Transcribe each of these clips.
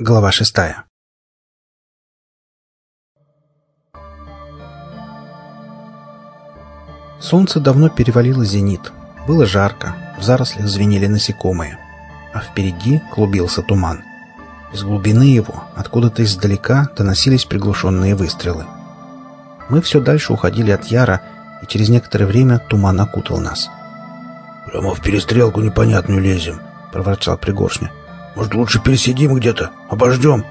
Глава шестая. Солнце давно перевалило зенит. Было жарко, в зарослях звенели насекомые. А впереди клубился туман. Из глубины его, откуда-то издалека, доносились приглушенные выстрелы. Мы все дальше уходили от Яра, и через некоторое время туман окутал нас. «Прямо в перестрелку непонятную лезем», — проворчал Пригоршня. «Может, лучше пересидим где-то? Обождем?»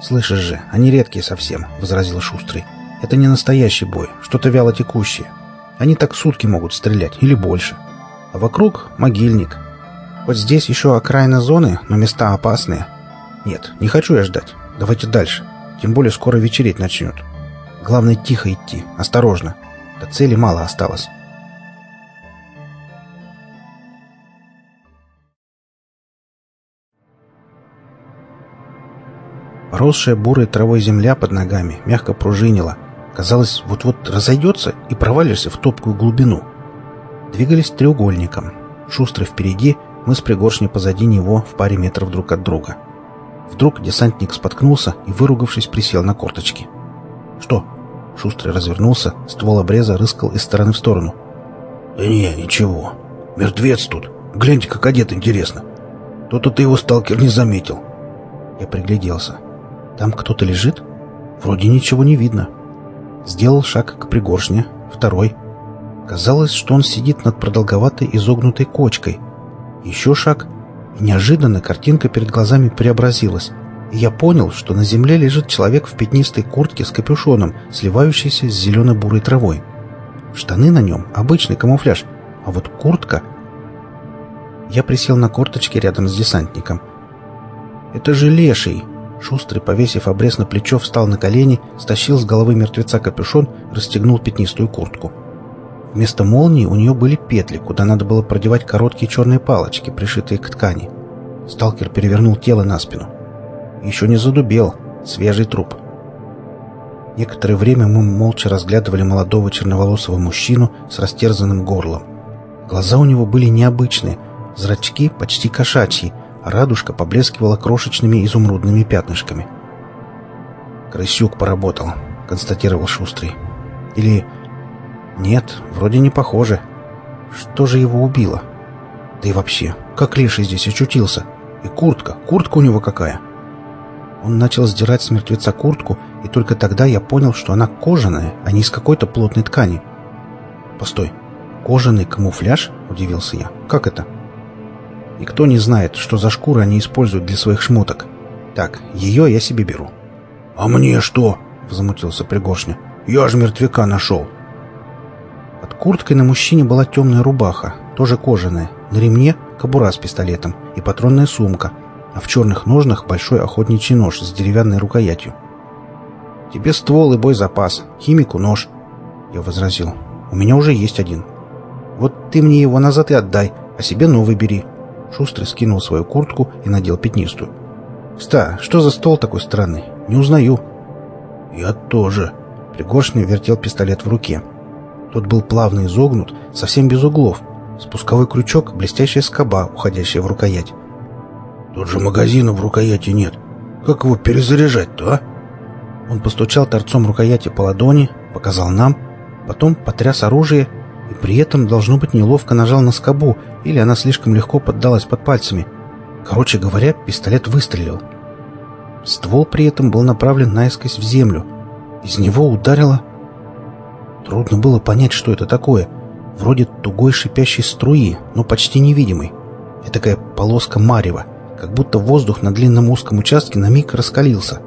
«Слышишь же, они редкие совсем», — возразил Шустрый. «Это не настоящий бой, что-то вяло текущее. Они так сутки могут стрелять, или больше. А вокруг могильник. Вот здесь еще окраина зоны, но места опасные. Нет, не хочу я ждать. Давайте дальше. Тем более скоро вечереть начнет. Главное, тихо идти, осторожно. До цели мало осталось». Поросшая бурой травой земля под ногами мягко пружинила. Казалось, вот-вот разойдется и провалишься в топкую глубину. Двигались треугольником. Шустрый впереди, мы с пригоршней позади него в паре метров друг от друга. Вдруг десантник споткнулся и, выругавшись, присел на корточки. «Что?» Шустрый развернулся, ствол обреза рыскал из стороны в сторону. «Да не, ничего. Мертвец тут. Гляньте, как одет, интересно. То-то ты его, сталкер, не заметил». Я пригляделся. Там кто-то лежит? Вроде ничего не видно. Сделал шаг к пригоршне, второй. Казалось, что он сидит над продолговатой изогнутой кочкой. Еще шаг, и неожиданно картинка перед глазами преобразилась. И я понял, что на земле лежит человек в пятнистой куртке с капюшоном, сливающейся с зеленой-бурой травой. Штаны на нем — обычный камуфляж, а вот куртка... Я присел на корточки рядом с десантником. «Это же леший!» Шустрый, повесив обрез на плечо, встал на колени, стащил с головы мертвеца капюшон, расстегнул пятнистую куртку. Вместо молнии у нее были петли, куда надо было продевать короткие черные палочки, пришитые к ткани. Сталкер перевернул тело на спину. Еще не задубел. Свежий труп. Некоторое время мы молча разглядывали молодого черноволосого мужчину с растерзанным горлом. Глаза у него были необычные, зрачки почти кошачьи, радужка поблескивала крошечными изумрудными пятнышками. «Крысюк поработал», — констатировал Шустрый. «Или... нет, вроде не похоже. Что же его убило? Да и вообще, как Леший здесь очутился? И куртка, куртка у него какая!» Он начал сдирать с мертвеца куртку, и только тогда я понял, что она кожаная, а не из какой-то плотной ткани. «Постой, кожаный камуфляж?» — удивился я. «Как это?» Никто не знает, что за шкуры они используют для своих шмоток. Так, ее я себе беру. — А мне что? — возмутился Пригоршня. — Я же мертвяка нашел. Под курткой на мужчине была темная рубаха, тоже кожаная. На ремне — кобура с пистолетом и патронная сумка, а в черных ножнах большой охотничий нож с деревянной рукоятью. «Тебе ствол и боезапас, химику нож», — я возразил. «У меня уже есть один. Вот ты мне его назад и отдай, а себе новый бери. Шустрый скинул свою куртку и надел пятнистую. «Ста, что за стол такой странный? Не узнаю». «Я тоже». Пригоршня вертел пистолет в руке. Тот был плавно изогнут, совсем без углов. Спусковой крючок — блестящая скоба, уходящая в рукоять. «Тут же магазина в рукояти нет. Как его перезаряжать-то, а?» Он постучал торцом рукояти по ладони, показал нам, потом потряс оружие и при этом, должно быть, неловко нажал на скобу, или она слишком легко поддалась под пальцами. Короче говоря, пистолет выстрелил. Ствол при этом был направлен наискось в землю. Из него ударило... Трудно было понять, что это такое. Вроде тугой шипящей струи, но почти невидимой. И такая полоска марева, как будто воздух на длинном узком участке на миг раскалился.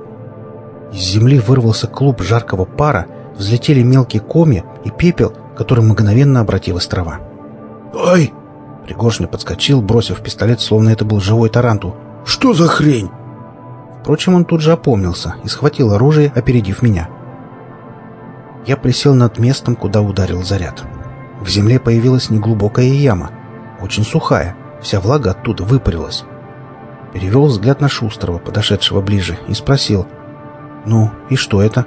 Из земли вырвался клуб жаркого пара, взлетели мелкие комья и пепел, которым мгновенно обратилась трава. «Ай!» Пригоршня подскочил, бросив пистолет, словно это был живой тарантул. «Что за хрень?» Впрочем, он тут же опомнился и схватил оружие, опередив меня. Я присел над местом, куда ударил заряд. В земле появилась неглубокая яма, очень сухая, вся влага оттуда выпарилась. Перевел взгляд на Шустрого, подошедшего ближе, и спросил, «Ну, и что это?»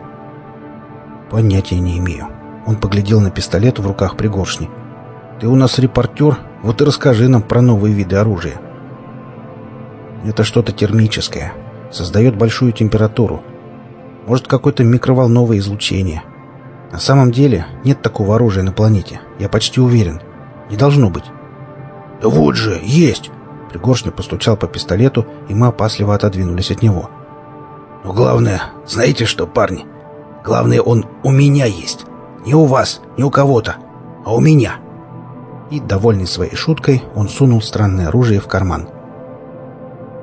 «Понятия не имею». Он поглядел на пистолет в руках пригоршни. «Ты у нас репортер, вот и расскажи нам про новые виды оружия». «Это что-то термическое. создает большую температуру. Может, какое-то микроволновое излучение. На самом деле нет такого оружия на планете. Я почти уверен. Не должно быть. «Да вот же, есть!» Пригоршня постучал по пистолету, и мы опасливо отодвинулись от него. «Но главное, знаете что, парни? Главное, он у меня есть. Не у вас, не у кого-то, а у меня!» И, довольный своей шуткой, он сунул странное оружие в карман.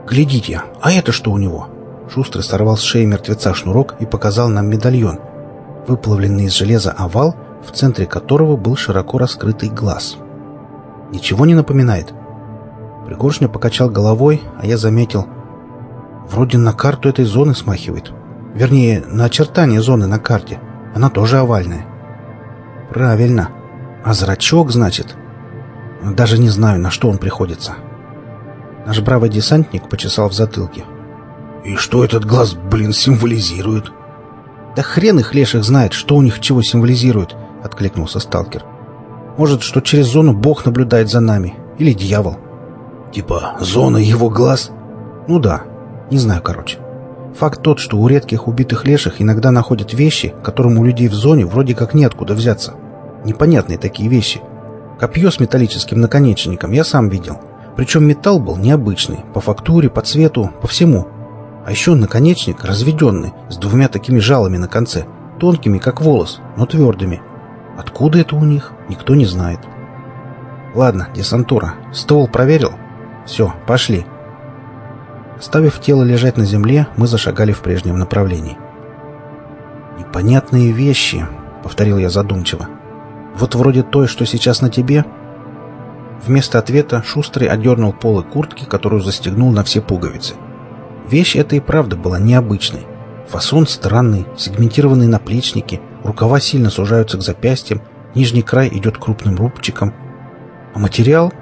«Глядите, а это что у него?» Шустрый сорвал с шеи мертвеца шнурок и показал нам медальон, выплавленный из железа овал, в центре которого был широко раскрытый глаз. «Ничего не напоминает?» Пригоршня покачал головой, а я заметил. Вроде на карту этой зоны смахивает. Вернее, на очертание зоны на карте. Она тоже овальная. Правильно. А зрачок, значит? Даже не знаю, на что он приходится. Наш бравый десантник почесал в затылке. «И что этот глаз, блин, символизирует?» «Да хрен их леших знает, что у них чего символизирует», — откликнулся сталкер. «Может, что через зону Бог наблюдает за нами? Или дьявол?» Типа зона его глаз? Ну да. Не знаю, короче. Факт тот, что у редких убитых леших иногда находят вещи, которым у людей в зоне вроде как неоткуда взяться. Непонятные такие вещи. Копье с металлическим наконечником я сам видел. Причем металл был необычный, по фактуре, по цвету, по всему. А еще наконечник разведенный, с двумя такими жалами на конце, тонкими, как волос, но твердыми. Откуда это у них, никто не знает. Ладно, десантура, ствол проверил? Все, пошли. Ставив тело лежать на земле, мы зашагали в прежнем направлении. «Непонятные вещи», — повторил я задумчиво. «Вот вроде той, что сейчас на тебе». Вместо ответа Шустрый одернул полы куртки, которую застегнул на все пуговицы. Вещь эта и правда была необычной. Фасон странный, сегментированные наплечники, рукава сильно сужаются к запястьям, нижний край идет крупным рубчиком. А материал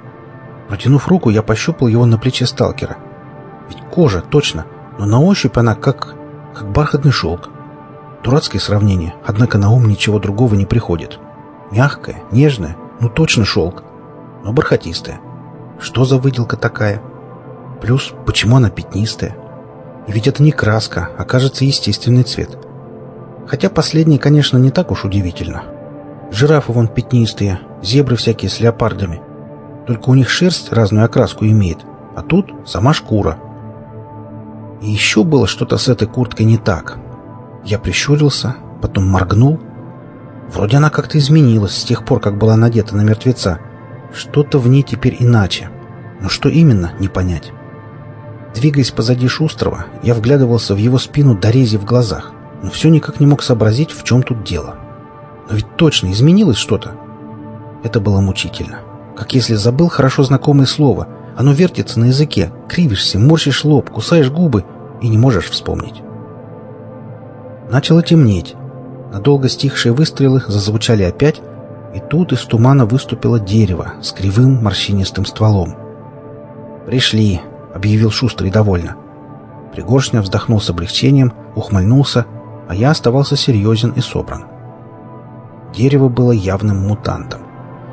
Протянув руку, я пощупал его на плече сталкера. Ведь кожа, точно, но на ощупь она как... как бархатный шелк. Дурацкое сравнение, однако на ум ничего другого не приходит. Мягкая, нежная, ну точно шелк, но бархатистая. Что за выделка такая? Плюс, почему она пятнистая? И ведь это не краска, а кажется естественный цвет. Хотя последний, конечно, не так уж удивительно. Жирафы вон пятнистые, зебры всякие с леопардами — только у них шерсть разную окраску имеет, а тут сама шкура. И еще было что-то с этой курткой не так. Я прищурился, потом моргнул. Вроде она как-то изменилась с тех пор, как была надета на мертвеца. Что-то в ней теперь иначе. Но что именно, не понять. Двигаясь позади Шустрого, я вглядывался в его спину до рези в глазах, но все никак не мог сообразить, в чем тут дело. Но ведь точно изменилось что-то. Это было мучительно как если забыл хорошо знакомое слово. Оно вертится на языке, кривишься, морщишь лоб, кусаешь губы и не можешь вспомнить. Начало темнеть. Надолго стихшие выстрелы зазвучали опять, и тут из тумана выступило дерево с кривым морщинистым стволом. «Пришли», — объявил Шустрый довольно. Пригоршня вздохнул с облегчением, ухмыльнулся, а я оставался серьезен и собран. Дерево было явным мутантом.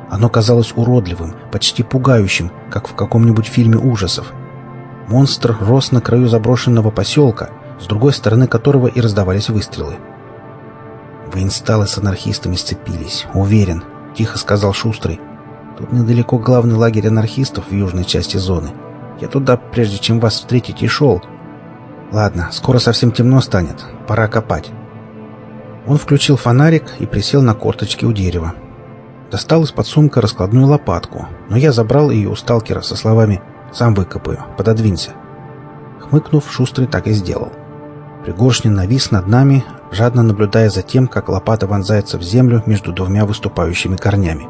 Оно казалось уродливым, почти пугающим, как в каком-нибудь фильме ужасов. Монстр рос на краю заброшенного поселка, с другой стороны которого и раздавались выстрелы. Воинсталы с анархистами сцепились, уверен, тихо сказал Шустрый. Тут недалеко главный лагерь анархистов в южной части зоны. Я туда, прежде чем вас встретить, и шел. Ладно, скоро совсем темно станет. Пора копать. Он включил фонарик и присел на корточки у дерева. Достал из-под сумка раскладную лопатку, но я забрал ее у сталкера со словами «Сам выкопаю, пододвинься». Хмыкнув, Шустрый так и сделал. Пригоршня навис над нами, жадно наблюдая за тем, как лопата вонзается в землю между двумя выступающими корнями.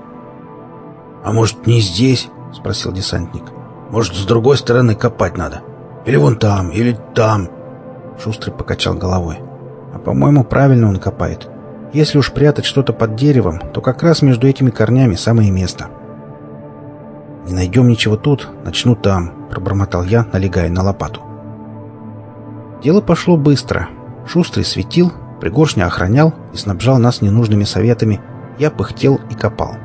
«А может, не здесь?» — спросил десантник. «Может, с другой стороны копать надо? Или вон там, или там?» Шустрый покачал головой. «А, по-моему, правильно он копает. Если уж прятать что-то под деревом, то как раз между этими корнями самое место. «Не найдем ничего тут, начну там», — пробормотал я, налегая на лопату. Дело пошло быстро. Шустрый светил, пригоршня охранял и снабжал нас ненужными советами. Я пыхтел и копал.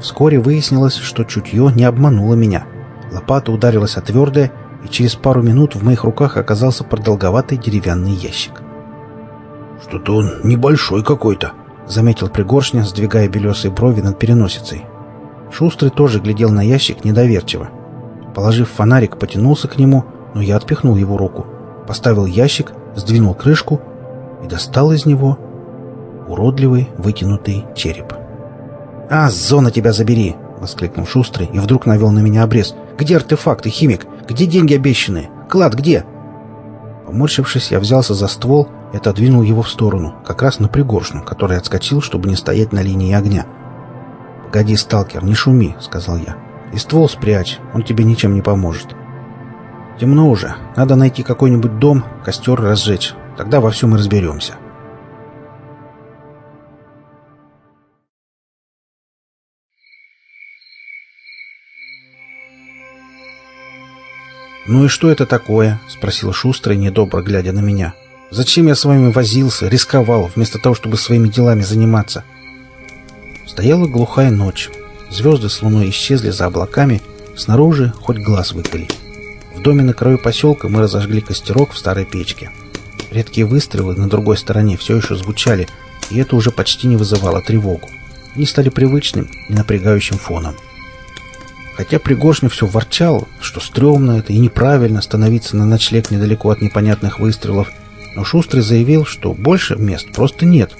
Вскоре выяснилось, что чутье не обмануло меня. Лопата ударилась о твердое, и через пару минут в моих руках оказался продолговатый деревянный ящик. «Что-то он небольшой какой-то», — заметил Пригоршня, сдвигая белесые брови над переносицей. Шустрый тоже глядел на ящик недоверчиво. Положив фонарик, потянулся к нему, но я отпихнул его руку, поставил ящик, сдвинул крышку и достал из него уродливый вытянутый череп. «А, зона тебя забери!» — воскликнул Шустрый и вдруг навел на меня обрез. «Где артефакты, химик? Где деньги обещанные? Клад где?» Поморщившись, я взялся за ствол и отодвинул его в сторону, как раз на пригоршню, который отскочил, чтобы не стоять на линии огня. «Погоди, сталкер, не шуми», — сказал я. «И ствол спрячь, он тебе ничем не поможет». «Темно уже. Надо найти какой-нибудь дом, костер разжечь. Тогда во всем и разберемся». «Ну и что это такое?» — спросил Шустрый, недобро глядя на меня. «Зачем я с вами возился, рисковал, вместо того, чтобы своими делами заниматься?» Стояла глухая ночь. Звезды с луной исчезли за облаками, снаружи хоть глаз выколи. В доме на краю поселка мы разожгли костерок в старой печке. Редкие выстрелы на другой стороне все еще звучали, и это уже почти не вызывало тревогу. Они стали привычным и напрягающим фоном. Хотя Пригоршня все ворчал, что стрёмно это и неправильно становиться на ночлег недалеко от непонятных выстрелов, но Шустрый заявил, что больше мест просто нет.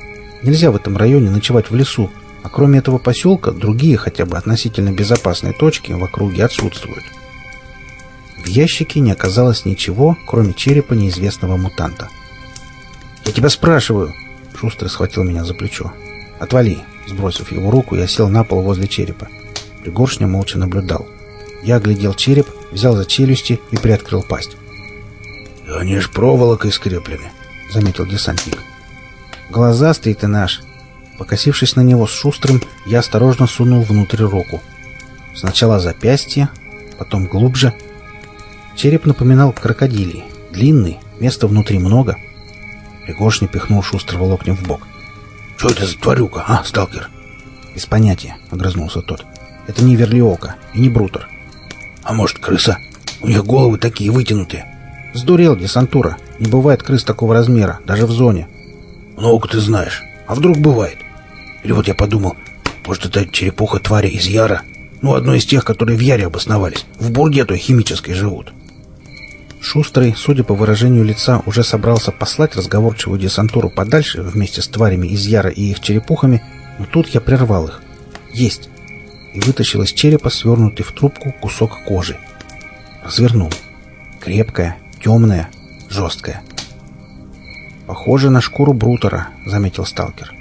Нельзя в этом районе ночевать в лесу, а кроме этого поселка другие хотя бы относительно безопасные точки в округе отсутствуют. В ящике не оказалось ничего, кроме черепа неизвестного мутанта. «Я тебя спрашиваю!» Шустрый схватил меня за плечо. «Отвали!» Сбросив его руку, я сел на пол возле черепа. Пригоршня молча наблюдал. Я оглядел череп, взял за челюсти и приоткрыл пасть. «Они ж проволокой скреплены», — заметил десантник. «Глазастый ты наш!» Покосившись на него с шустрым, я осторожно сунул внутрь руку. Сначала запястье, потом глубже. Череп напоминал крокодилий. Длинный, места внутри много. Пригоршня пихнул шустрого локтем в бок. «Что это за тварюка, а, сталкер?» «Без понятия», — огрызнулся тот. Это не верлиока и не брутер. А может, крыса? У них головы такие вытянутые. Сдурел десантура. Не бывает крыс такого размера, даже в зоне. Много ты знаешь. А вдруг бывает? Или вот я подумал, может, это черепуха твари из Яра? Ну, одной из тех, которые в Яре обосновались. В бурге той химической живут. Шустрый, судя по выражению лица, уже собрался послать разговорчивую десантуру подальше вместе с тварями из Яра и их черепухами, но тут я прервал их. Есть и вытащил из черепа свернутый в трубку кусок кожи. Развернул. Крепкая, темная, жесткая. «Похоже на шкуру брутера», — заметил сталкер.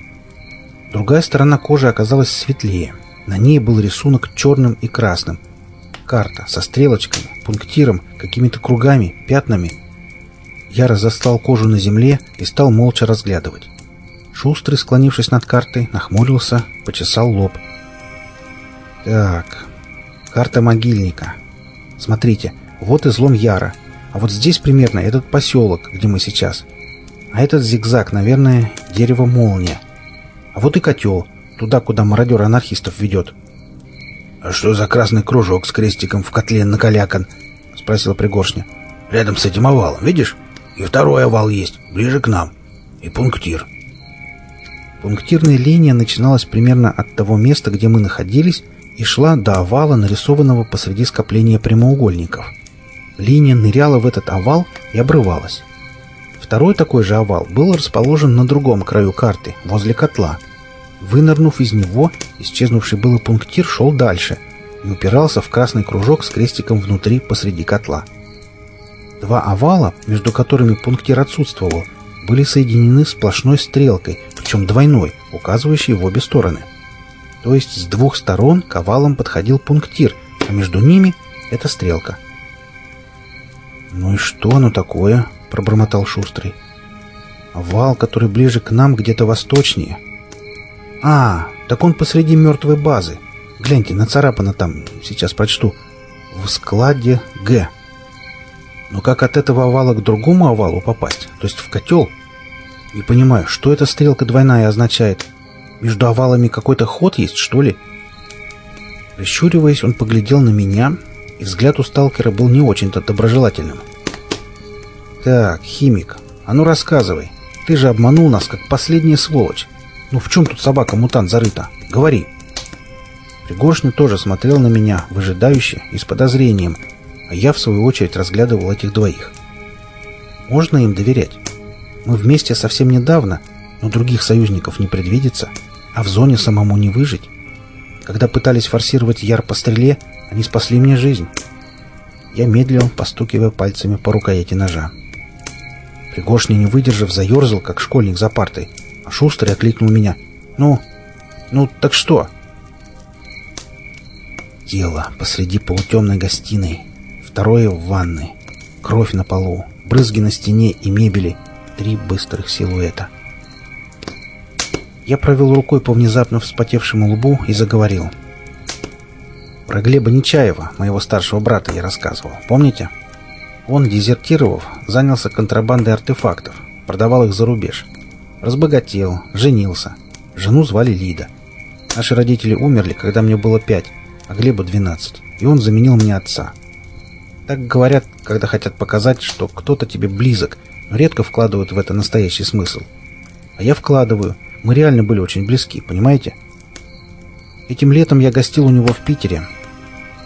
Другая сторона кожи оказалась светлее. На ней был рисунок черным и красным. Карта со стрелочками, пунктиром, какими-то кругами, пятнами. Я разослал кожу на земле и стал молча разглядывать. Шустрый, склонившись над картой, нахмурился, почесал лоб — так, карта могильника. Смотрите, вот излом Яра. А вот здесь примерно этот поселок, где мы сейчас. А этот зигзаг, наверное, дерево молния. А вот и котел, туда, куда мародер анархистов ведет. «А что за красный кружок с крестиком в котле накалякан?» — спросила Пригоршня. «Рядом с этим овалом, видишь? И второй овал есть, ближе к нам. И пунктир». Пунктирная линия начиналась примерно от того места, где мы находились, и шла до овала, нарисованного посреди скопления прямоугольников. Линия ныряла в этот овал и обрывалась. Второй такой же овал был расположен на другом краю карты, возле котла. Вынырнув из него, исчезнувший было пунктир шел дальше и упирался в красный кружок с крестиком внутри посреди котла. Два овала, между которыми пунктир отсутствовал, были соединены сплошной стрелкой, причем двойной, указывающей в обе стороны. То есть с двух сторон к овалам подходил пунктир, а между ними эта стрелка. «Ну и что оно такое?» — пробормотал Шустрый. «Овал, который ближе к нам, где-то восточнее». «А, так он посреди мертвой базы. Гляньте, нацарапано там, сейчас прочту. В складе Г». Но как от этого овала к другому овалу попасть, то есть в котел? Не понимаю, что эта стрелка двойная означает. Между овалами какой-то ход есть, что ли? Прищуриваясь, он поглядел на меня, и взгляд у сталкера был не очень-то доброжелательным. «Так, химик, а ну рассказывай. Ты же обманул нас, как последняя сволочь. Ну в чем тут собака-мутант зарыта? Говори!» Пригоршня тоже смотрел на меня, выжидающе и с подозрением, а я, в свою очередь, разглядывал этих двоих. Можно им доверять? Мы вместе совсем недавно, но других союзников не предвидится, а в зоне самому не выжить. Когда пытались форсировать яр по стреле, они спасли мне жизнь. Я медлил, постукивая пальцами по рукояти ножа. Пригоршня, не выдержав, заерзал, как школьник за партой, Шустрый окликнул меня. «Ну, ну, так что?» Тело посреди полутемной гостиной, второе в ванной, кровь на полу, брызги на стене и мебели, три быстрых силуэта. Я провел рукой по внезапно вспотевшему лбу и заговорил. Про Глеба Нечаева, моего старшего брата, я рассказывал. Помните? Он, дезертировав, занялся контрабандой артефактов, продавал их за рубеж. Разбогател, женился. Жену звали Лида. Наши родители умерли, когда мне было пять, а Глебу двенадцать, и он заменил мне отца. Так говорят, когда хотят показать, что кто-то тебе близок, но редко вкладывают в это настоящий смысл. А я вкладываю. Мы реально были очень близки, понимаете? Этим летом я гостил у него в Питере,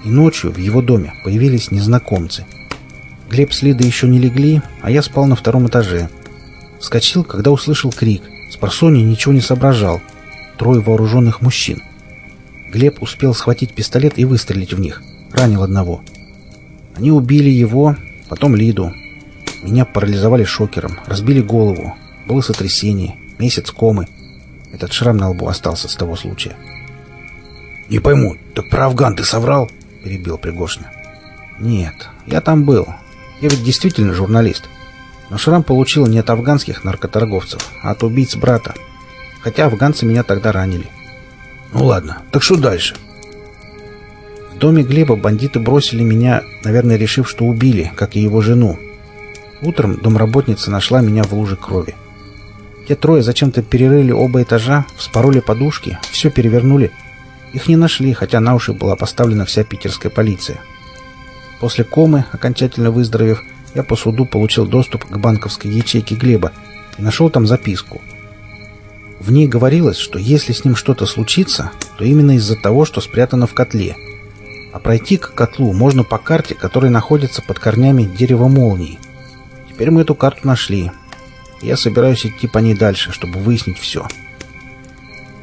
и ночью в его доме появились незнакомцы. Глеб с Лидой еще не легли, а я спал на втором этаже. Вскочил, когда услышал крик. С просонья ничего не соображал. Трое вооруженных мужчин. Глеб успел схватить пистолет и выстрелить в них. Ранил одного. Они убили его, потом Лиду. Меня парализовали шокером, разбили голову. Было сотрясение, месяц комы. Этот шрам на лбу остался с того случая. «Не пойму, так про Афган ты соврал?» — перебил Пригошня. «Нет, я там был. Я ведь действительно журналист. Но шрам получил не от афганских наркоторговцев, а от убийц брата. Хотя афганцы меня тогда ранили. Ну ладно, так что дальше? В доме Глеба бандиты бросили меня, наверное, решив, что убили, как и его жену. Утром домработница нашла меня в луже крови. Те трое зачем-то перерыли оба этажа, вспороли подушки, все перевернули. Их не нашли, хотя на уши была поставлена вся питерская полиция. После комы, окончательно выздоровев, я по суду получил доступ к банковской ячейке Глеба и нашел там записку – в ней говорилось, что если с ним что-то случится, то именно из-за того, что спрятано в котле. А пройти к котлу можно по карте, которая находится под корнями дерева молнии. Теперь мы эту карту нашли. Я собираюсь идти по ней дальше, чтобы выяснить все.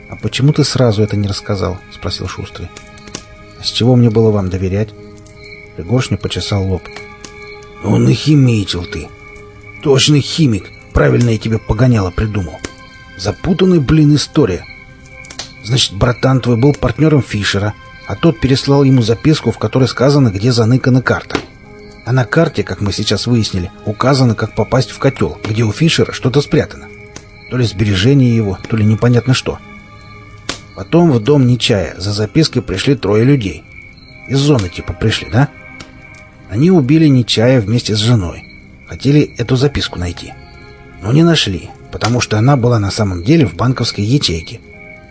«А почему ты сразу это не рассказал?» — спросил Шустрый. «А с чего мне было вам доверять?» Пригоршня почесал лоб. «Ну, нахимичил ты! Точный химик! Правильно я тебе погоняло придумал!» Запутанная, блин, история. Значит, братан твой был партнером Фишера, а тот переслал ему записку, в которой сказано, где заныкана карта. А на карте, как мы сейчас выяснили, указано, как попасть в котел, где у Фишера что-то спрятано. То ли сбережение его, то ли непонятно что. Потом в дом Нечая за запиской пришли трое людей. Из зоны типа пришли, да? Они убили Нечая вместе с женой. Хотели эту записку найти. Но не нашли потому что она была на самом деле в банковской ячейке.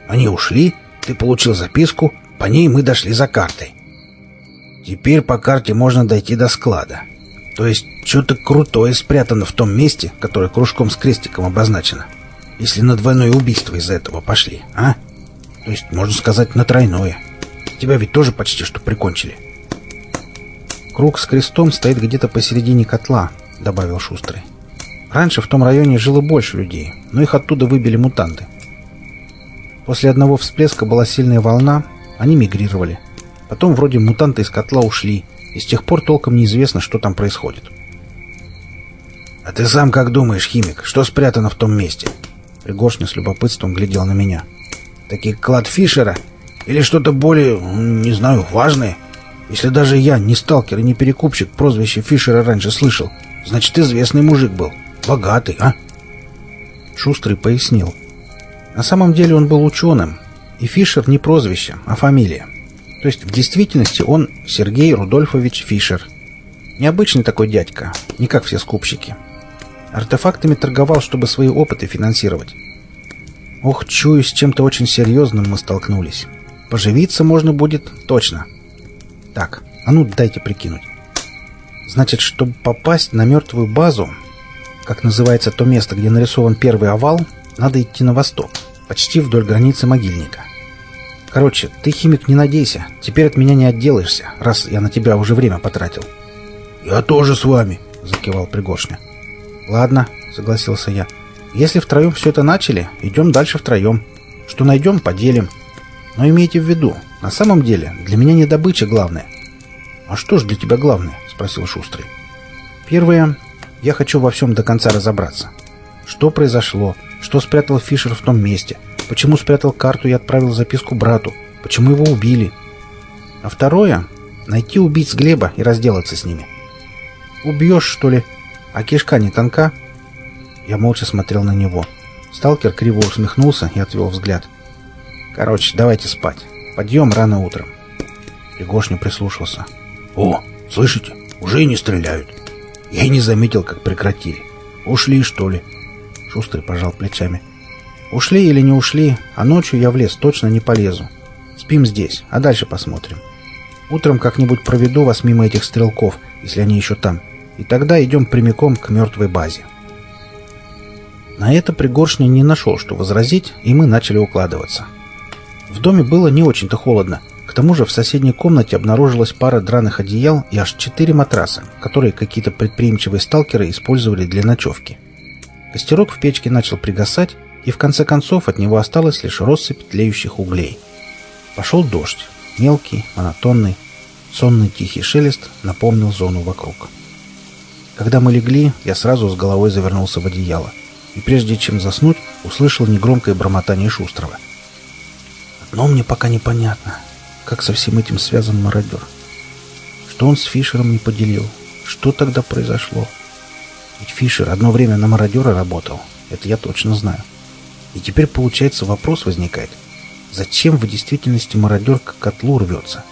Они ушли, ты получил записку, по ней мы дошли за картой. Теперь по карте можно дойти до склада. То есть что-то крутое спрятано в том месте, которое кружком с крестиком обозначено. Если на двойное убийство из-за этого пошли, а? То есть, можно сказать, на тройное. Тебя ведь тоже почти что прикончили. Круг с крестом стоит где-то посередине котла, добавил Шустрый. Раньше в том районе жило больше людей, но их оттуда выбили мутанты. После одного всплеска была сильная волна, они мигрировали. Потом вроде мутанты из котла ушли, и с тех пор толком неизвестно, что там происходит. «А ты сам как думаешь, химик, что спрятано в том месте?» Пригоршня с любопытством глядел на меня. «Таки клад Фишера? Или что-то более, не знаю, важное? Если даже я, не сталкер и не перекупщик, прозвище Фишера раньше слышал, значит, известный мужик был». Богатый, а?» Шустрый пояснил. На самом деле он был ученым, и Фишер не прозвище, а фамилия. То есть в действительности он Сергей Рудольфович Фишер. Необычный такой дядька, не как все скупщики. Артефактами торговал, чтобы свои опыты финансировать. Ох, чую, с чем-то очень серьезным мы столкнулись. Поживиться можно будет точно. Так, А ну, дайте прикинуть. Значит, чтобы попасть на мертвую базу, как называется то место, где нарисован первый овал, надо идти на восток, почти вдоль границы могильника. Короче, ты, химик, не надейся. Теперь от меня не отделаешься, раз я на тебя уже время потратил. «Я тоже с вами», — закивал Пригоршня. «Ладно», — согласился я. «Если втроем все это начали, идем дальше втроем. Что найдем, поделим. Но имейте в виду, на самом деле для меня не добыча главное». «А что ж для тебя главное?» — спросил Шустрый. «Первое. Я хочу во всем до конца разобраться. Что произошло? Что спрятал Фишер в том месте? Почему спрятал карту и отправил записку брату? Почему его убили? А второе — найти убийц Глеба и разделаться с ними. Убьешь, что ли? А кишка не тонка?» Я молча смотрел на него. Сталкер криво усмехнулся и отвел взгляд. «Короче, давайте спать. Подъем рано утром». Егошня прислушался. «О, слышите? Уже и не стреляют. Я и не заметил, как прекратили. Ушли, что ли?» Шустрый пожал плечами. «Ушли или не ушли, а ночью я в лес точно не полезу. Спим здесь, а дальше посмотрим. Утром как-нибудь проведу вас мимо этих стрелков, если они еще там, и тогда идем прямиком к мертвой базе». На это Пригоршня не нашел, что возразить, и мы начали укладываться. В доме было не очень-то холодно. К тому же в соседней комнате обнаружилась пара драных одеял и аж четыре матраса, которые какие-то предприимчивые сталкеры использовали для ночевки. Костерок в печке начал пригасать, и в конце концов от него осталась лишь россыпь тлеющих углей. Пошел дождь, мелкий, монотонный, сонный тихий шелест напомнил зону вокруг. Когда мы легли, я сразу с головой завернулся в одеяло – и прежде чем заснуть, услышал негромкое бормотание Шустрова. Одно мне пока непонятно, как со всем этим связан мародер. Что он с Фишером не поделил? Что тогда произошло? Ведь Фишер одно время на мародера работал, это я точно знаю. И теперь, получается, вопрос возникает. Зачем в действительности мародер к котлу рвется?